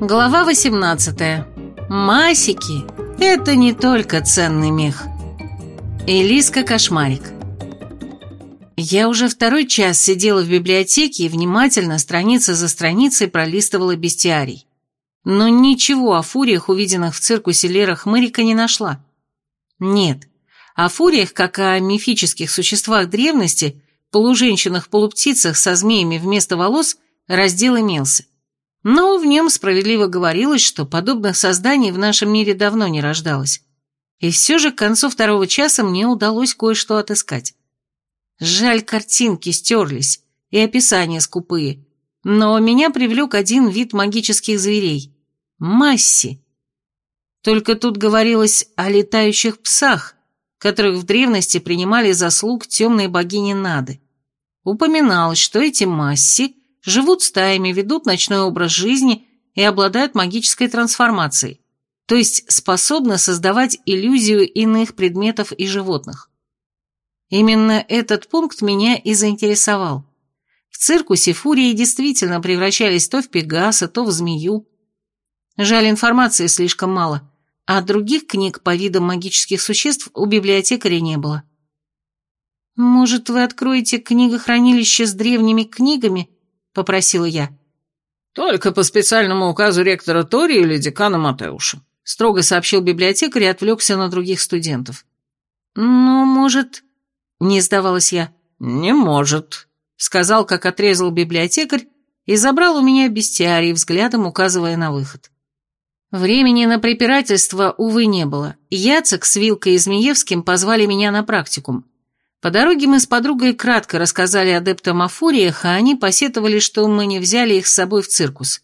Глава 18. Масики – это не только ценный мех. Элиска Кошмарик. Я уже второй час сидела в библиотеке и внимательно, страница за страницей, пролистывала бестиарий. Но ничего о фуриях, увиденных в циркусе Лера Хмырика, не нашла. Нет, о фуриях, как о мифических существах древности, полуженщинах-полуптицах со змеями вместо волос, раздел имелся. Но в нем справедливо говорилось, что подобных созданий в нашем мире давно не рождалось. И все же к концу второго часа мне удалось кое-что отыскать. Жаль, картинки стерлись, и описания скупые. Но меня привлек один вид магических зверей – масси. Только тут говорилось о летающих псах, которых в древности принимали за слуг темной богини Нады. Упоминалось, что эти масси живут стаями, ведут ночной образ жизни и обладают магической трансформацией, то есть способны создавать иллюзию иных предметов и животных. Именно этот пункт меня и заинтересовал. В циркусе фурии действительно превращались то в пегаса, то в змею. Жаль, информации слишком мало, а других книг по видам магических существ у библиотекаря не было. «Может, вы откроете книгохранилище с древними книгами?» — попросила я. «Только по специальному указу ректора Тори или декана Матеуша», — строго сообщил библиотекарь и отвлекся на других студентов. «Ну, может...» — не сдавалась я. «Не может», — сказал, как отрезал библиотекарь, и забрал у меня бестиарий, взглядом указывая на выход. Времени на препирательство, увы, не было. Яцек с Вилкой и Змеевским позвали меня на практикум. По дороге мы с подругой кратко рассказали адептам о фуриях, а они посетовали, что мы не взяли их с собой в циркус.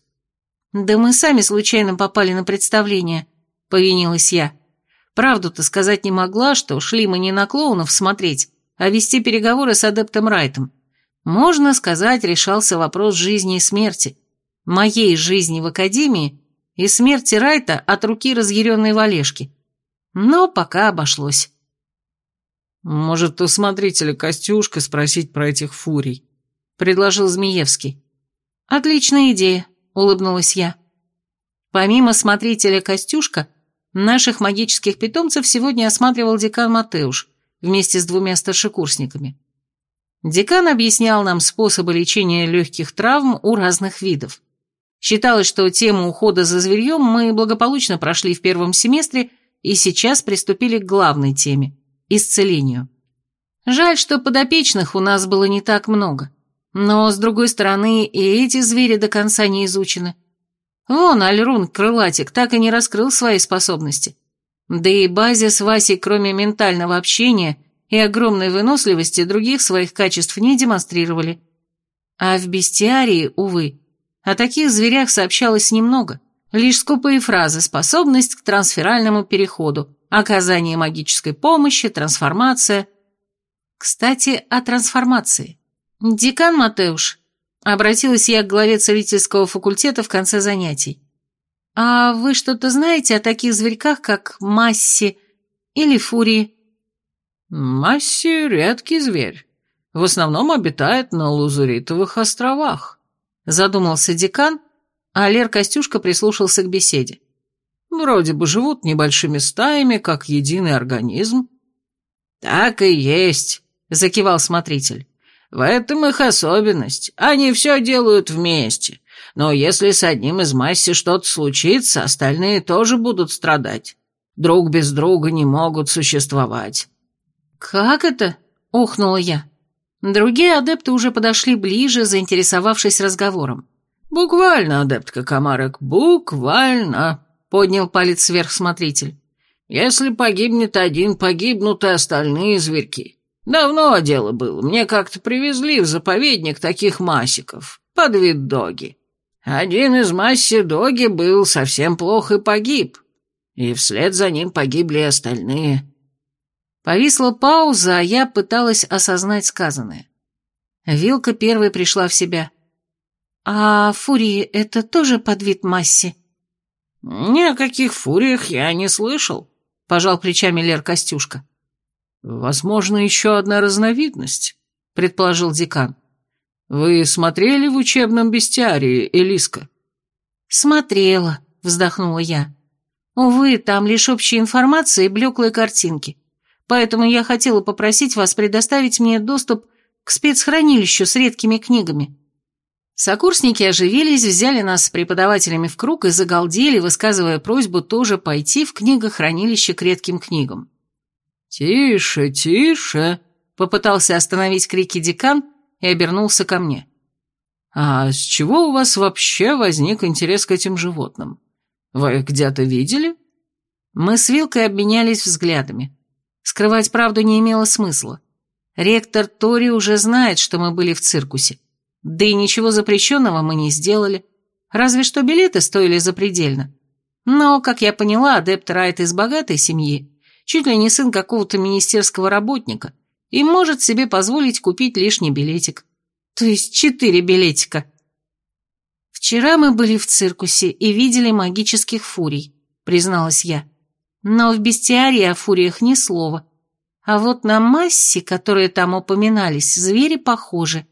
«Да мы сами случайно попали на представление», — повинилась я. Правду-то сказать не могла, что шли мы не на клоунов смотреть, а вести переговоры с адептом Райтом. Можно сказать, решался вопрос жизни и смерти. Моей жизни в Академии и смерти Райта от руки разъяренной Валешки. Но пока обошлось. «Может, у смотрителя Костюшка спросить про этих фурий?» — предложил Змеевский. «Отличная идея», — улыбнулась я. Помимо смотрителя Костюшка, наших магических питомцев сегодня осматривал декан Матеуш вместе с двумя старшекурсниками. Декан объяснял нам способы лечения легких травм у разных видов. Считалось, что тему ухода за зверьем мы благополучно прошли в первом семестре и сейчас приступили к главной теме – исцелению. Жаль, что подопечных у нас было не так много. Но, с другой стороны, и эти звери до конца не изучены. Вон, Альрун, крылатик, так и не раскрыл свои способности. Да и Базя с Васей, кроме ментального общения и огромной выносливости, других своих качеств не демонстрировали. А в бестиарии, увы, о таких зверях сообщалось немного. Лишь скупые фразы «способность к трансферальному переходу», оказание магической помощи, трансформация. Кстати, о трансформации. Декан Матеуш, обратилась я к главе целительского факультета в конце занятий. А вы что-то знаете о таких зверьках, как Масси или Фурии? Масси — редкий зверь. В основном обитает на Лузуритовых островах. Задумался декан, а Лер Костюшка прислушался к беседе. Вроде бы живут небольшими стаями, как единый организм». «Так и есть», — закивал смотритель. «В этом их особенность. Они все делают вместе. Но если с одним из масси что-то случится, остальные тоже будут страдать. Друг без друга не могут существовать». «Как это?» — охнула я. Другие адепты уже подошли ближе, заинтересовавшись разговором. «Буквально, адептка Комарок, буквально», поднял палец вверх смотритель. «Если погибнет один, погибнут и остальные зверьки. Давно дело было, мне как-то привезли в заповедник таких масиков, под вид доги. Один из масси доги был совсем плох и погиб, и вслед за ним погибли остальные». Повисла пауза, а я пыталась осознать сказанное. Вилка первой пришла в себя. «А фурии — это тоже подвид масси?» «Ни о каких фуриях я не слышал», — пожал плечами Лер Костюшка. «Возможно, еще одна разновидность», — предположил декан. «Вы смотрели в учебном бестиарии, Элиска?» «Смотрела», — вздохнула я. «Увы, там лишь общая информация и блеклые картинки, поэтому я хотела попросить вас предоставить мне доступ к спецхранилищу с редкими книгами». Сокурсники оживились, взяли нас с преподавателями в круг и загалдели, высказывая просьбу тоже пойти в книгохранилище к редким книгам. «Тише, тише!» — попытался остановить крики декан и обернулся ко мне. «А с чего у вас вообще возник интерес к этим животным? Вы их где-то видели?» Мы с Вилкой обменялись взглядами. Скрывать правду не имело смысла. Ректор Тори уже знает, что мы были в циркусе. Да и ничего запрещенного мы не сделали. Разве что билеты стоили запредельно. Но, как я поняла, адепт Райт из богатой семьи, чуть ли не сын какого-то министерского работника, и может себе позволить купить лишний билетик. То есть четыре билетика. Вчера мы были в циркусе и видели магических фурий, призналась я. Но в бестиарии о фуриях ни слова. А вот на массе, которые там упоминались, звери похожи.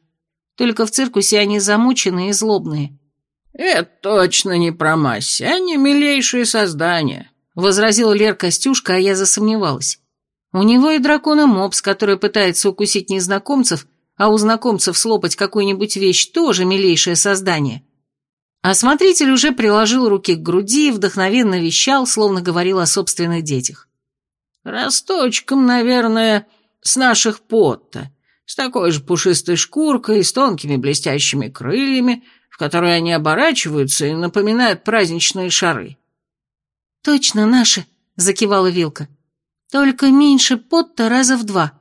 Только в циркусе они замученные и злобные. «Это точно не про массе, они милейшие создания», — возразил Лер Костюшка, а я засомневалась. У него и дракона Мопс, который пытается укусить незнакомцев, а у знакомцев слопать какую-нибудь вещь, тоже милейшее создание. Осмотритель уже приложил руки к груди и вдохновенно вещал, словно говорил о собственных детях. «Росточком, наверное, с наших потта с такой же пушистой шкуркой, с тонкими блестящими крыльями, в которые они оборачиваются и напоминают праздничные шары. «Точно наши», — закивала Вилка. «Только меньше Потта раза в два».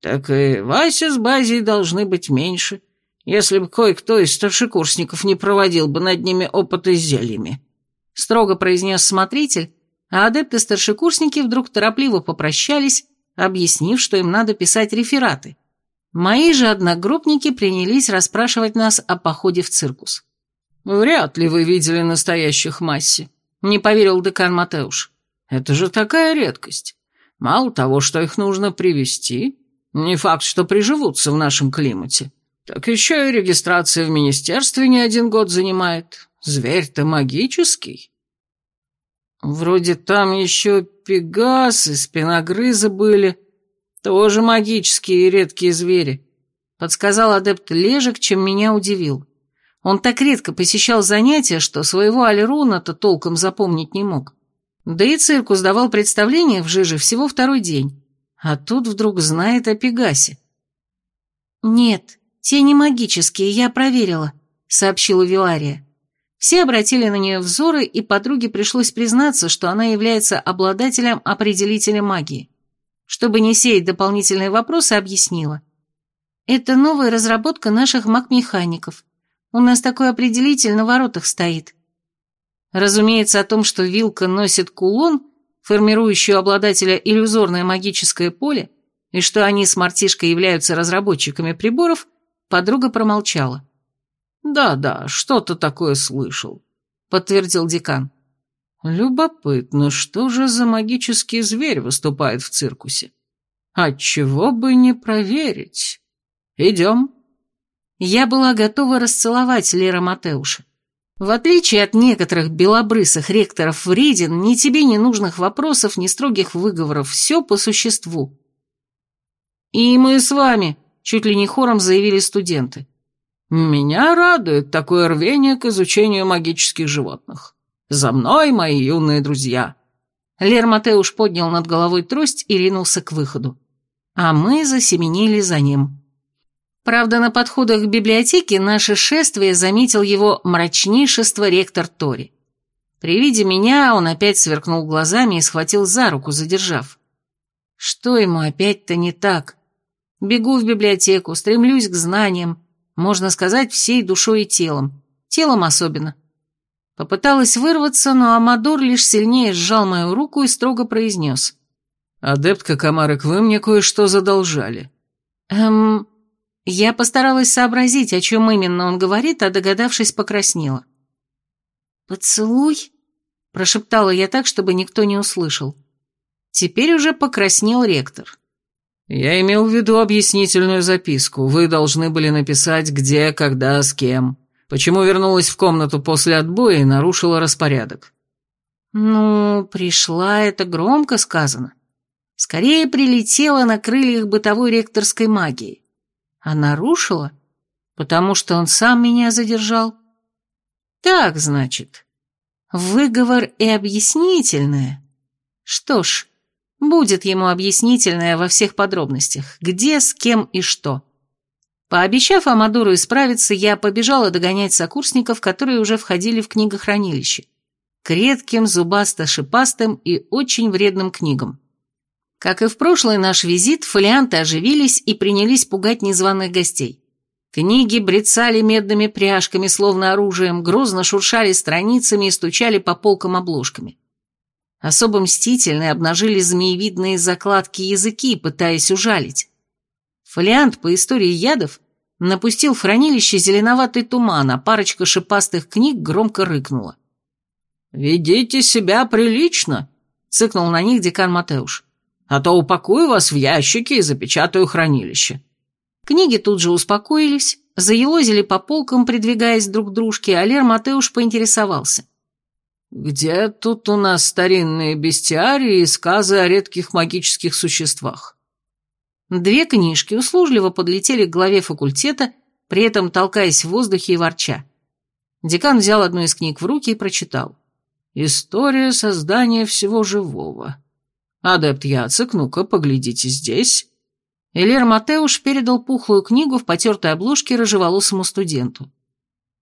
«Так и Вася с Базей должны быть меньше, если бы кое-кто из старшекурсников не проводил бы над ними опыты с зельями», — строго произнес смотритель, а адепты-старшекурсники вдруг торопливо попрощались, объяснив, что им надо писать рефераты. Мои же одногруппники принялись расспрашивать нас о походе в циркус. «Вряд ли вы видели настоящих масси», — не поверил декан Матеуш. «Это же такая редкость. Мало того, что их нужно привести, не факт, что приживутся в нашем климате, так еще и регистрация в министерстве не один год занимает. Зверь-то магический». «Вроде там еще пегасы, спиногрызы были», «Тоже магические и редкие звери», — подсказал адепт Лежек, чем меня удивил. Он так редко посещал занятия, что своего Алеруна-то толком запомнить не мог. Да и циркус давал представление в Жиже всего второй день, а тут вдруг знает о Пегасе. «Нет, те не магические, я проверила», — сообщила Вилария. Все обратили на нее взоры, и подруге пришлось признаться, что она является обладателем определителя магии. Чтобы не сеять дополнительные вопросы, объяснила. Это новая разработка наших маг-механиков. У нас такой определитель на воротах стоит. Разумеется, о том, что вилка носит кулон, формирующий у обладателя иллюзорное магическое поле, и что они с Мартишкой являются разработчиками приборов, подруга промолчала. «Да-да, что-то такое слышал», — подтвердил декан. Любопытно, что же за магический зверь выступает в циркусе? Отчего бы не проверить? Идем. Я была готова расцеловать Лера Матеуша. В отличие от некоторых белобрысых ректоров в Ридин, ни тебе не нужных вопросов, ни строгих выговоров, все по существу. «И мы с вами», — чуть ли не хором заявили студенты. «Меня радует такое рвение к изучению магических животных. За мной, мои юные друзья!» Лер Матеуш поднял над головой трость и ринулся к выходу. А мы засеменили за ним. Правда, на подходах к библиотеке наше шествие заметил его мрачнейшество ректор Тори. При виде меня он опять сверкнул глазами и схватил за руку, задержав. Что ему опять-то не так? Бегу в библиотеку, стремлюсь к знаниям, можно сказать, всей душой и телом. Телом особенно. Попыталась вырваться, но Амадор лишь сильнее сжал мою руку и строго произнес. «Адептка Камарек, вы мне кое-что задолжали». «Эм...» Я постаралась сообразить, о чем именно он говорит, а догадавшись, покраснела. «Поцелуй?» – прошептала я так, чтобы никто не услышал. Теперь уже покраснел ректор. «Я имел в виду объяснительную записку. Вы должны были написать, где, когда, с кем. Почему вернулась в комнату после отбоя и нарушила распорядок?» «Ну, пришла это громко сказано. Скорее прилетела на крыльях бытовой ректорской магии. А нарушила, потому что он сам меня задержал. Так, значит, выговор и объяснительное. Что ж, будет ему объяснительное во всех подробностях, где, с кем и что». Пообещав Амадуру исправиться, я побежала догонять сокурсников, которые уже входили в книгохранилище. К редким, зубасто-шипастым и очень вредным книгам. Как и в прошлый наш визит, фолианты оживились и принялись пугать незваных гостей. Книги брецали медными пряжками, словно оружием, грозно шуршали страницами и стучали по полкам обложками. Особо мстительные обнажили змеевидные закладки языки, пытаясь ужалить. Фолиант по истории ядов напустил в хранилище зеленоватый туман, а парочка шипастых книг громко рыкнула. «Ведите себя прилично», — цыкнул на них декан Матеуш. «А то упакую вас в ящики и запечатаю хранилище». Книги тут же успокоились, заелозили по полкам, придвигаясь друг к дружке, а Лер Матеуш поинтересовался. «Где тут у нас старинные бестиарии и сказы о редких магических существах?» Две книжки услужливо подлетели к главе факультета, при этом толкаясь в воздухе и ворча. Декан взял одну из книг в руки и прочитал. «История создания всего живого». «Адепт Яцек, ну-ка, поглядите здесь». Элер Матеуш передал пухлую книгу в потертой обложке рыжеволосому студенту.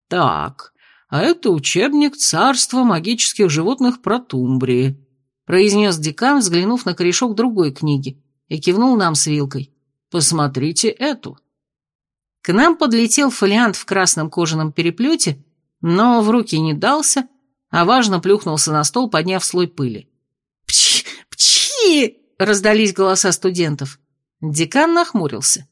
«Так, а это учебник царства магических животных про Тумбрии», произнес декан, взглянув на корешок другой книги, и кивнул нам с вилкой. «Посмотрите эту». К нам подлетел фолиант в красном кожаном переплете, но в руки не дался, а важно плюхнулся на стол, подняв слой пыли. «Пчи! Пчи!» — раздались голоса студентов. Декан нахмурился.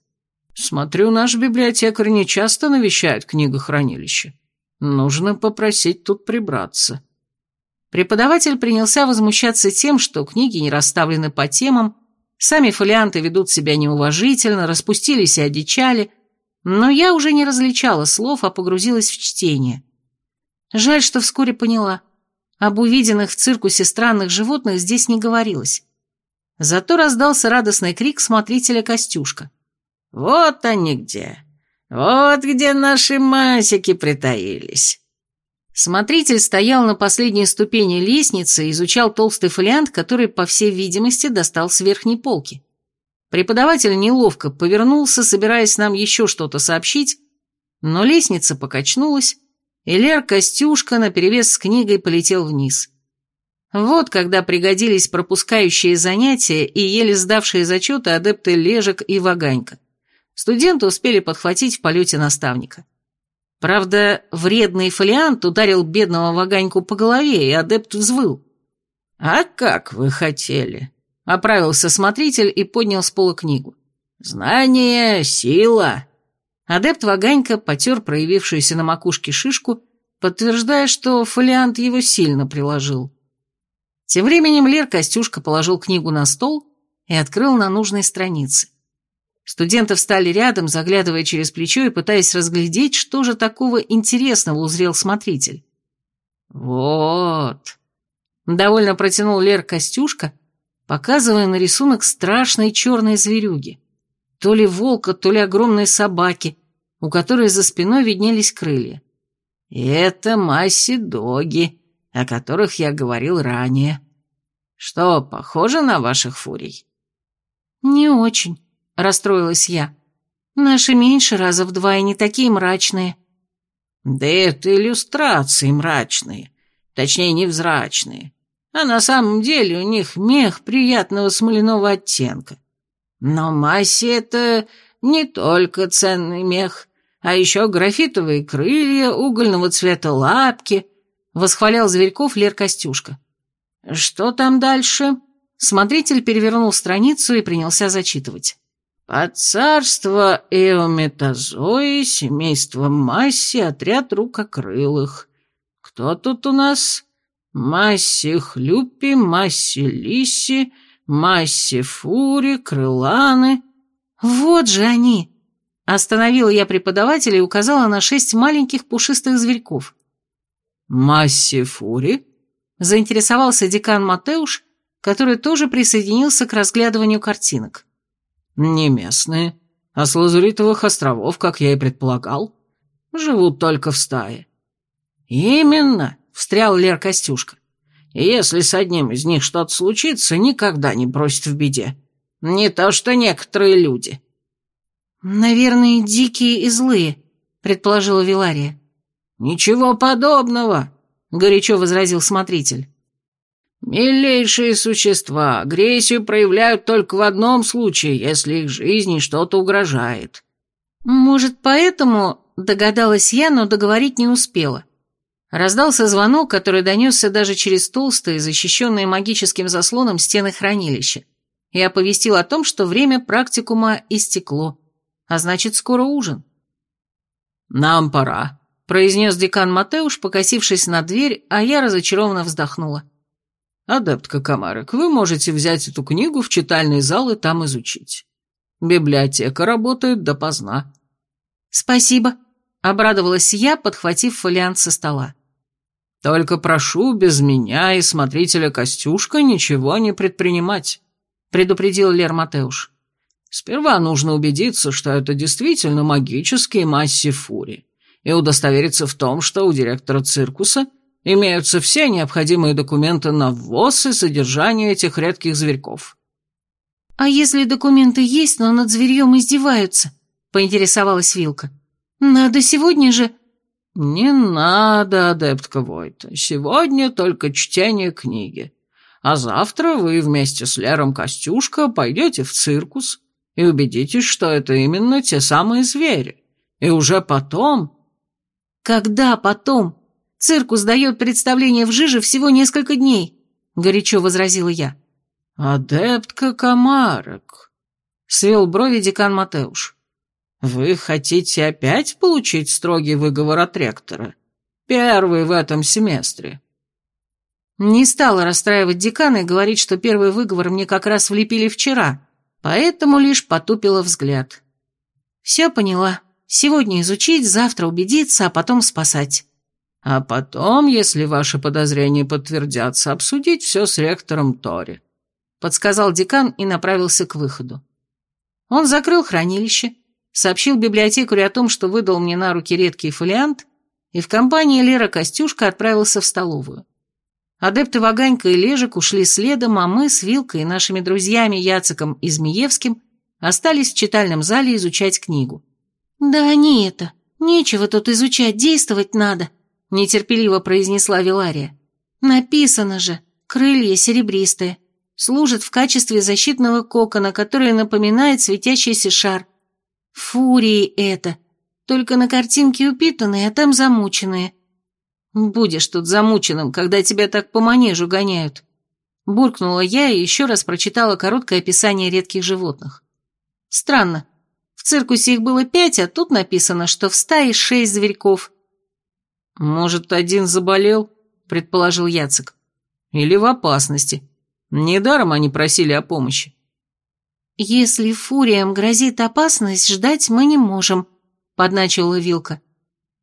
«Смотрю, наш библиотекарь не часто навещает книгохранилище. Нужно попросить тут прибраться». Преподаватель принялся возмущаться тем, что книги не расставлены по темам, Сами фолианты ведут себя неуважительно, распустились и одичали, но я уже не различала слов, а погрузилась в чтение. Жаль, что вскоре поняла. Об увиденных в циркусе странных животных здесь не говорилось. Зато раздался радостный крик смотрителя Костюшка. «Вот они где! Вот где наши масики притаились!» Смотритель стоял на последней ступени лестницы и изучал толстый фолиант, который, по всей видимости, достал с верхней полки. Преподаватель неловко повернулся, собираясь нам еще что-то сообщить, но лестница покачнулась, и Лер Костюшка наперевес с книгой полетел вниз. Вот когда пригодились пропускающие занятия и еле сдавшие зачеты адепты Лежек и Ваганька. Студенты успели подхватить в полете наставника. Правда, вредный фолиант ударил бедного ваганьку по голове, и адепт взвыл. «А как вы хотели?» — оправился смотритель и поднял с пола книгу. «Знание — сила!» Адепт Ваганька потер проявившуюся на макушке шишку, подтверждая, что фолиант его сильно приложил. Тем временем Лер Костюшка положил книгу на стол и открыл на нужной странице. Студенты встали рядом, заглядывая через плечо и пытаясь разглядеть, что же такого интересного узрел смотритель. «Вот», — довольно протянул Лер Костюшка, показывая на рисунок страшной черной зверюги. То ли волка, то ли огромной собаки, у которой за спиной виднелись крылья. «Это масси-доги, о которых я говорил ранее. Что, похоже на ваших фурий?» «Не очень», расстроилась я. Наши меньше раза в два и не такие мрачные. Да это иллюстрации мрачные, точнее невзрачные. А на самом деле у них мех приятного смоляного оттенка. Но массе это не только ценный мех, а еще графитовые крылья, угольного цвета лапки, восхвалял Зверьков Лер Костюшка. Что там дальше? Смотритель перевернул страницу и принялся зачитывать. Под царство Эометазои, семейство Масси, отряд рукокрылых. Кто тут у нас? Масси Хлюпи, Масси Лиси, Масси Фури, Крыланы. Вот же они! Остановила я преподавателя и указала на шесть маленьких пушистых зверьков. «Масси фури?» – заинтересовался декан Матеуш, который тоже присоединился к разглядыванию картинок. «Не местные, а с Лазуритовых островов, как я и предполагал. Живут только в стае». «Именно», — встрял Лер Костюшка. «И если с одним из них что-то случится, никогда не бросит в беде. Не то что некоторые люди». «Наверное, дикие и злые», — предположила Вилария. «Ничего подобного», — горячо возразил смотритель. «Милейшие существа агрессию проявляют только в одном случае, если их жизни что-то угрожает». «Может, поэтому...» — догадалась я, но договорить не успела. Раздался звонок, который донесся даже через толстые, защищенные магическим заслоном стены хранилища, и оповестил о том, что время практикума истекло, а значит, скоро ужин. «Нам пора», — произнес декан Матеуш, покосившись на дверь, а я разочарованно вздохнула. «Адептка Камарек, вы можете взять эту книгу в читальный зал и там изучить. Библиотека работает допоздна». «Спасибо», — обрадовалась я, подхватив фолиант со стола. «Только прошу без меня и смотрителя Костюшка ничего не предпринимать», — предупредил Лер Матеуш. «Сперва нужно убедиться, что это действительно магические масси фури, и удостовериться в том, что у директора циркуса — Имеются все необходимые документы на ввоз и содержание этих редких зверьков». «А если документы есть, но над зверьем издеваются?» — поинтересовалась Вилка. «Надо сегодня же...» «Не надо, адептка Войта. Сегодня только чтение книги. А завтра вы вместе с Лером Костюшка пойдете в циркус и убедитесь, что это именно те самые звери. И уже потом...» «Когда потом?» Циркус дает представление в жиже всего несколько дней», — горячо возразила я. «Адептка Комарок», — свел брови декан Матеуш. «Вы хотите опять получить строгий выговор от ректора? Первый в этом семестре». Не стала расстраивать декана и говорить, что первый выговор мне как раз влепили вчера, поэтому лишь потупила взгляд. «Все поняла. Сегодня изучить, завтра убедиться, а потом спасать». А потом, если ваши подозрения подтвердятся, обсудить все с ректором Тори», — подсказал декан и направился к выходу. Он закрыл хранилище, сообщил библиотекарю о том, что выдал мне на руки редкий фолиант, и в компании Лера Костюшка отправился в столовую. Адепты Ваганька и Лежик ушли следом, а мы с Вилкой и нашими друзьями Яциком и Змеевским остались в читальном зале изучать книгу. «Да не это, нечего тут изучать, действовать надо», нетерпеливо произнесла Вилария. «Написано же, крылья серебристые, служат в качестве защитного кокона, который напоминает светящийся шар. Фурии это, только на картинке упитанные, а там замученные. Будешь тут замученным, когда тебя так по манежу гоняют». Буркнула я и еще раз прочитала короткое описание редких животных. Странно. В циркусе их было пять, а тут написано, что в стае шесть зверьков – «Может, один заболел?» – предположил Яцек. «Или в опасности. Недаром они просили о помощи». «Если фуриям грозит опасность, ждать мы не можем», – подначила Вилка.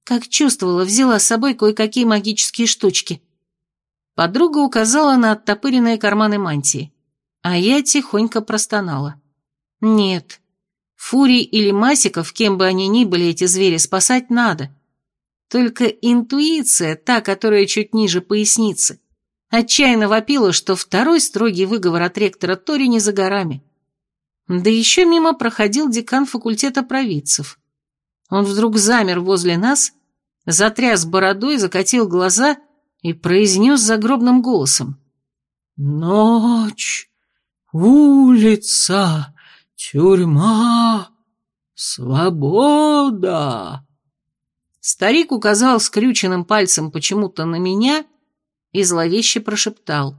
Как чувствовала, взяла с собой кое-какие магические штучки. Подруга указала на оттопыренные карманы мантии, а я тихонько простонала. «Нет, фурий или масиков, кем бы они ни были, эти звери, спасать надо. Только интуиция, та, которая чуть ниже поясницы, отчаянно вопила, что второй строгий выговор от ректора Тори не за горами. Да еще мимо проходил декан факультета провидцев. Он вдруг замер возле нас, затряс бородой, закатил глаза и произнес загробным голосом. «Ночь, улица, тюрьма, свобода!» Старик указал скрюченным пальцем почему-то на меня и зловеще прошептал.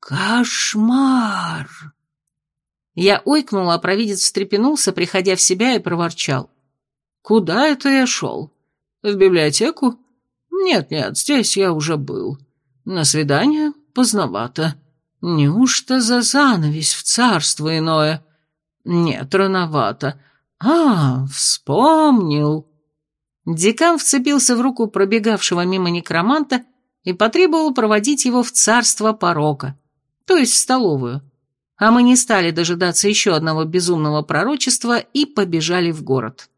«Кошмар!» Я ойкнула, а провидец встрепенулся, приходя в себя, и проворчал. «Куда это я шел? В библиотеку? Нет-нет, здесь я уже был. На свидание? Поздновато. Неужто за занавес в царство иное? Нет, рановато. А, вспомнил. Декан вцепился в руку пробегавшего мимо некроманта и потребовал проводить его в царство порока, то есть в столовую. А мы не стали дожидаться еще одного безумного пророчества и побежали в город.